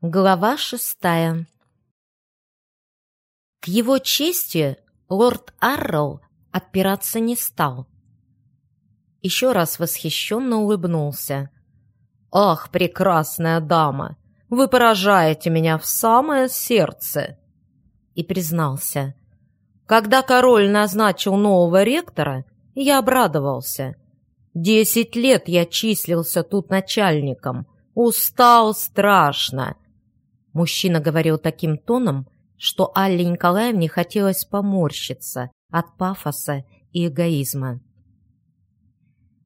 Глава шестая К его чести лорд Арроу отпираться не стал. Еще раз восхищенно улыбнулся. «Ах, прекрасная дама! Вы поражаете меня в самое сердце!» И признался. «Когда король назначил нового ректора, я обрадовался. Десять лет я числился тут начальником. Устал страшно. Мужчина говорил таким тоном, что Алле Николаевне хотелось поморщиться от пафоса и эгоизма.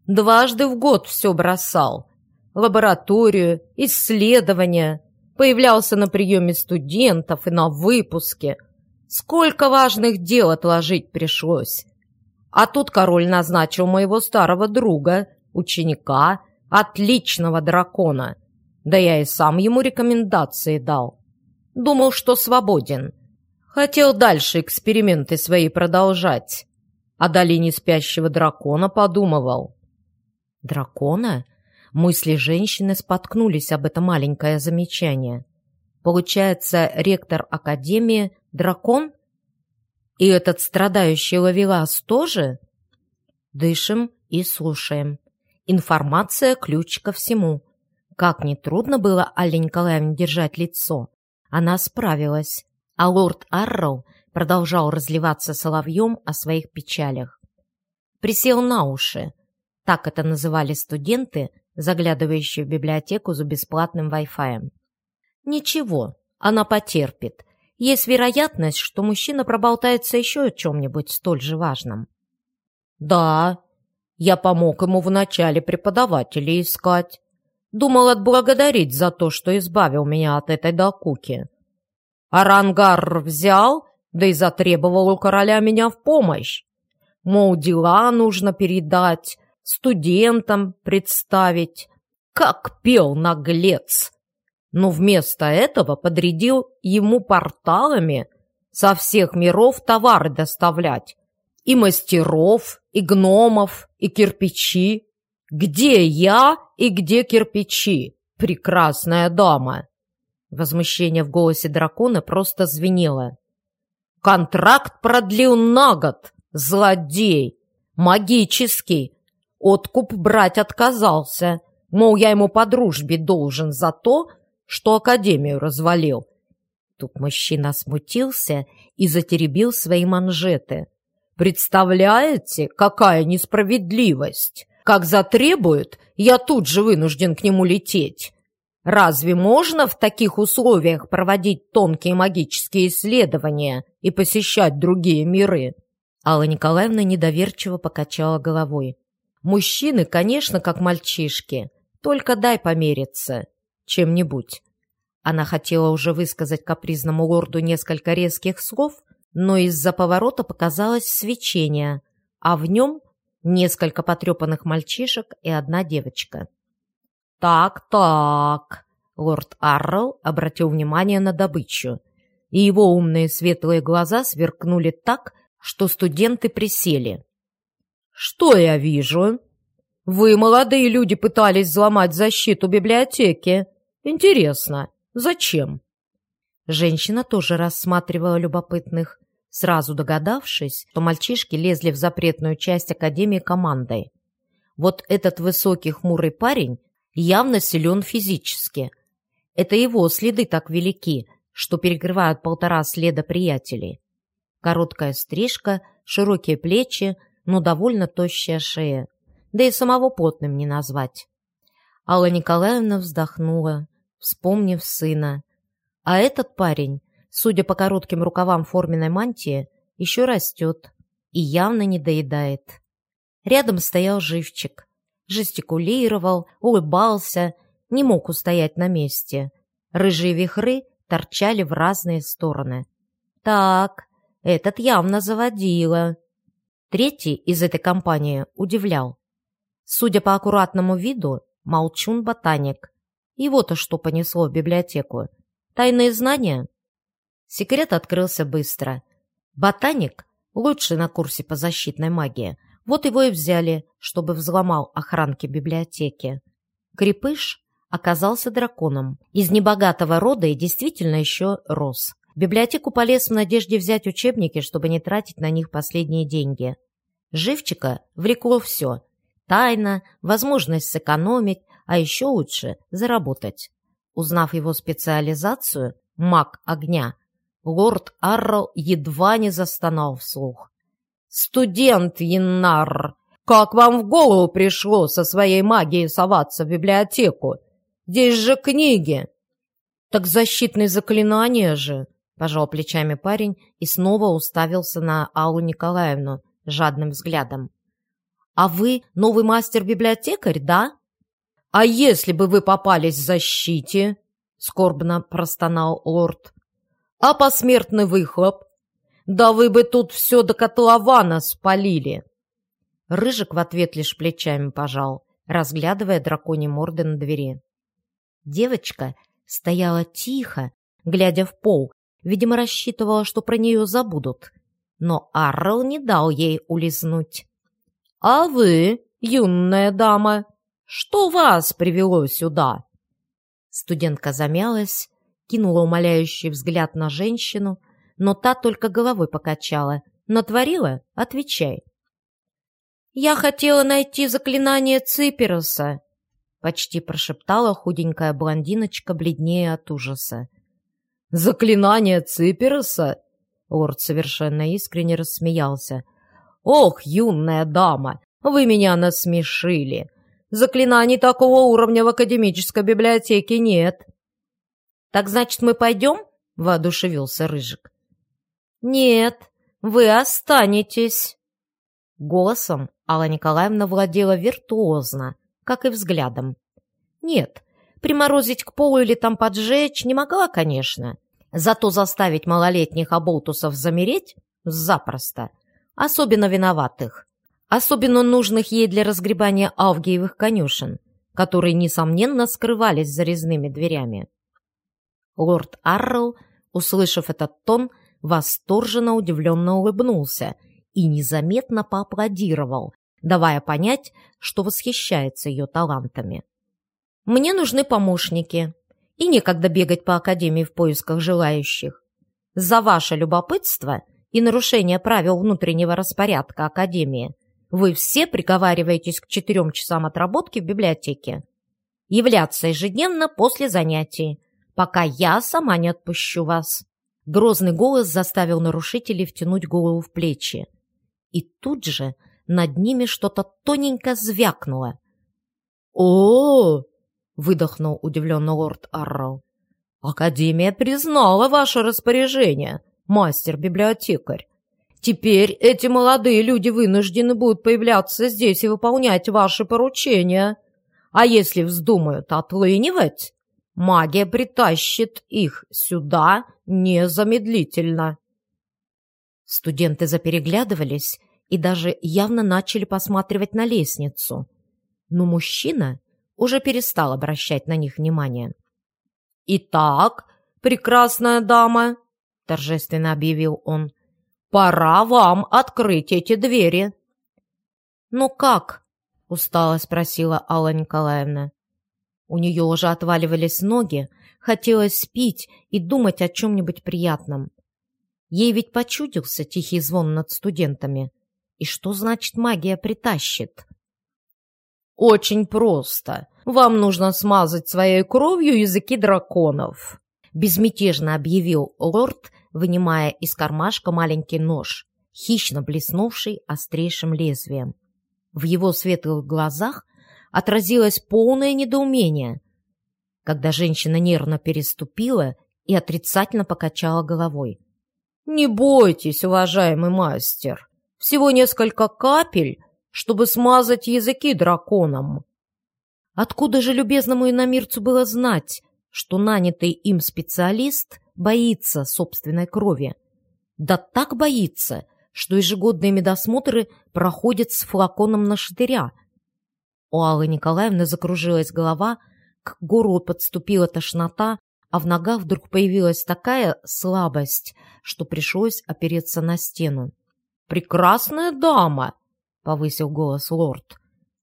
«Дважды в год все бросал. Лабораторию, исследования. Появлялся на приеме студентов и на выпуске. Сколько важных дел отложить пришлось. А тут король назначил моего старого друга, ученика, отличного дракона. Да я и сам ему рекомендации дал. Думал, что свободен. Хотел дальше эксперименты свои продолжать. О долине спящего дракона подумывал. Дракона? Мысли женщины споткнулись об это маленькое замечание. Получается, ректор Академии — дракон? И этот страдающий ловелас тоже? Дышим и слушаем. Информация — ключ ко всему. Как нетрудно было Алле Николаевне держать лицо. Она справилась, а лорд Арроу продолжал разливаться соловьем о своих печалях. Присел на уши. Так это называли студенты, заглядывающие в библиотеку за бесплатным Wi-Fi. Ничего, она потерпит. Есть вероятность, что мужчина проболтается еще о чем-нибудь столь же важном. Да, я помог ему вначале преподавателей искать. Думал отблагодарить за то, что избавил меня от этой докуки. Арангар взял, да и затребовал у короля меня в помощь. Мол, дела нужно передать, студентам представить. Как пел наглец! Но вместо этого подрядил ему порталами со всех миров товары доставлять. И мастеров, и гномов, и кирпичи. Где я и где кирпичи, прекрасная дама?» Возмущение в голосе дракона просто звенело. «Контракт продлил на год, злодей! Магический! Откуп брать отказался, мол, я ему по дружбе должен за то, что Академию развалил». Тут мужчина смутился и затеребил свои манжеты. «Представляете, какая несправедливость! Как затребуют, я тут же вынужден к нему лететь. Разве можно в таких условиях проводить тонкие магические исследования и посещать другие миры?» Алла Николаевна недоверчиво покачала головой. «Мужчины, конечно, как мальчишки. Только дай помериться чем-нибудь». Она хотела уже высказать капризному лорду несколько резких слов, но из-за поворота показалось свечение, а в нем несколько потрепанных мальчишек и одна девочка. «Так-так», — лорд Арроу обратил внимание на добычу, и его умные светлые глаза сверкнули так, что студенты присели. «Что я вижу? Вы, молодые люди, пытались взломать защиту библиотеки. Интересно, зачем?» Женщина тоже рассматривала любопытных сразу догадавшись, что мальчишки лезли в запретную часть Академии командой. Вот этот высокий хмурый парень явно силен физически. Это его следы так велики, что перекрывают полтора следа приятелей. Короткая стрижка, широкие плечи, но довольно тощая шея. Да и самого потным не назвать. Алла Николаевна вздохнула, вспомнив сына. А этот парень судя по коротким рукавам форменной мантии, еще растет и явно не доедает. Рядом стоял живчик. Жестикулировал, улыбался, не мог устоять на месте. Рыжие вихры торчали в разные стороны. Так, этот явно заводила. Третий из этой компании удивлял. Судя по аккуратному виду, молчун-ботаник. Его-то что понесло в библиотеку? Тайные знания? Секрет открылся быстро. Ботаник лучший на курсе по защитной магии. Вот его и взяли, чтобы взломал охранки библиотеки. Крепыш оказался драконом. Из небогатого рода и действительно еще рос. В библиотеку полез в надежде взять учебники, чтобы не тратить на них последние деньги. Живчика влекло все. Тайна, возможность сэкономить, а еще лучше заработать. Узнав его специализацию, маг огня, лорд Аррел едва не застонал вслух. «Студент Яннар, как вам в голову пришло со своей магией соваться в библиотеку? Здесь же книги!» «Так защитные заклинания же!» — пожал плечами парень и снова уставился на Аллу Николаевну жадным взглядом. «А вы новый мастер-библиотекарь, да?» «А если бы вы попались в защите?» — скорбно простонал лорд. «А посмертный выхлоп? Да вы бы тут все до котлована спалили!» Рыжик в ответ лишь плечами пожал, разглядывая драконьи морды на двери. Девочка стояла тихо, глядя в пол, видимо, рассчитывала, что про нее забудут. Но Аррел не дал ей улизнуть. «А вы, юная дама, что вас привело сюда?» Студентка замялась, кинула умоляющий взгляд на женщину, но та только головой покачала. «Натворила? Отвечай». «Я хотела найти заклинание Циперуса», — почти прошептала худенькая блондиночка, бледнее от ужаса. «Заклинание Циперуса?» Лорд совершенно искренне рассмеялся. «Ох, юная дама, вы меня насмешили! Заклинаний такого уровня в академической библиотеке нет!» «Так значит, мы пойдем?» — воодушевился Рыжик. «Нет, вы останетесь!» Голосом Алла Николаевна владела виртуозно, как и взглядом. Нет, приморозить к полу или там поджечь не могла, конечно. Зато заставить малолетних оболтусов замереть запросто. Особенно виноватых. Особенно нужных ей для разгребания авгиевых конюшен, которые, несомненно, скрывались за резными дверями. Лорд Арроу, услышав этот тон, восторженно удивленно улыбнулся и незаметно поаплодировал, давая понять, что восхищается ее талантами. «Мне нужны помощники, и некогда бегать по Академии в поисках желающих. За ваше любопытство и нарушение правил внутреннего распорядка Академии вы все приговариваетесь к четырем часам отработки в библиотеке. Являться ежедневно после занятий, пока я сама не отпущу вас». Грозный голос заставил нарушителей втянуть голову в плечи. И тут же над ними что-то тоненько звякнуло. о, -о, -о выдохнул удивленно лорд Арроу. «Академия признала ваше распоряжение, мастер-библиотекарь. Теперь эти молодые люди вынуждены будут появляться здесь и выполнять ваши поручения. А если вздумают отлынивать, магия притащит их сюда незамедлительно». Студенты запереглядывались и даже явно начали посматривать на лестницу. Но мужчина уже перестал обращать на них внимание. «Итак, прекрасная дама», — торжественно объявил он, — «пора вам открыть эти двери». «Ну как?» — устало спросила Алла Николаевна. У нее уже отваливались ноги, хотелось спить и думать о чем-нибудь приятном. Ей ведь почудился тихий звон над студентами. И что значит магия притащит? «Очень просто. Вам нужно смазать своей кровью языки драконов», безмятежно объявил лорд, вынимая из кармашка маленький нож, хищно блеснувший острейшим лезвием. В его светлых глазах отразилось полное недоумение, когда женщина нервно переступила и отрицательно покачала головой. «Не бойтесь, уважаемый мастер, всего несколько капель чтобы смазать языки драконам. Откуда же любезному иномирцу было знать, что нанятый им специалист боится собственной крови? Да так боится, что ежегодные медосмотры проходят с флаконом на штыря. У Аллы Николаевны закружилась голова, к горлу подступила тошнота, а в ногах вдруг появилась такая слабость, что пришлось опереться на стену. «Прекрасная дама!» — повысил голос лорд.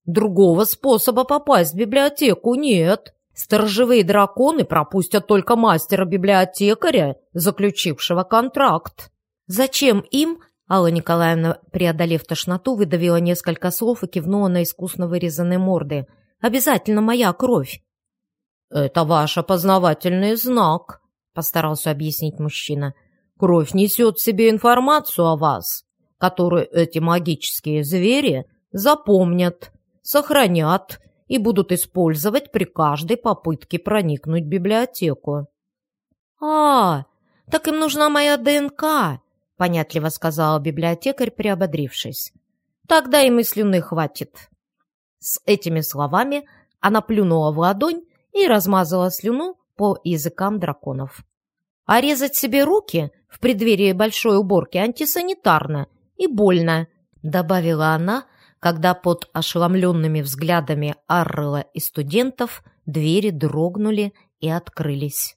«Другого способа попасть в библиотеку нет. Сторожевые драконы пропустят только мастера-библиотекаря, заключившего контракт. Зачем им, Алла Николаевна, преодолев тошноту, выдавила несколько слов и кивнула на искусно вырезанные морды. «Обязательно моя кровь!» «Это ваш опознавательный знак», — постарался объяснить мужчина. «Кровь несет в себе информацию о вас, которую эти магические звери запомнят, сохранят и будут использовать при каждой попытке проникнуть в библиотеку. «А, так им нужна моя ДНК», — понятливо сказала библиотекарь, приободрившись. «Тогда и слюны хватит». С этими словами она плюнула в ладонь и размазала слюну по языкам драконов. А резать себе руки в преддверии большой уборки антисанитарно и больно, добавила она, когда под ошеломленными взглядами Аррела и студентов двери дрогнули и открылись.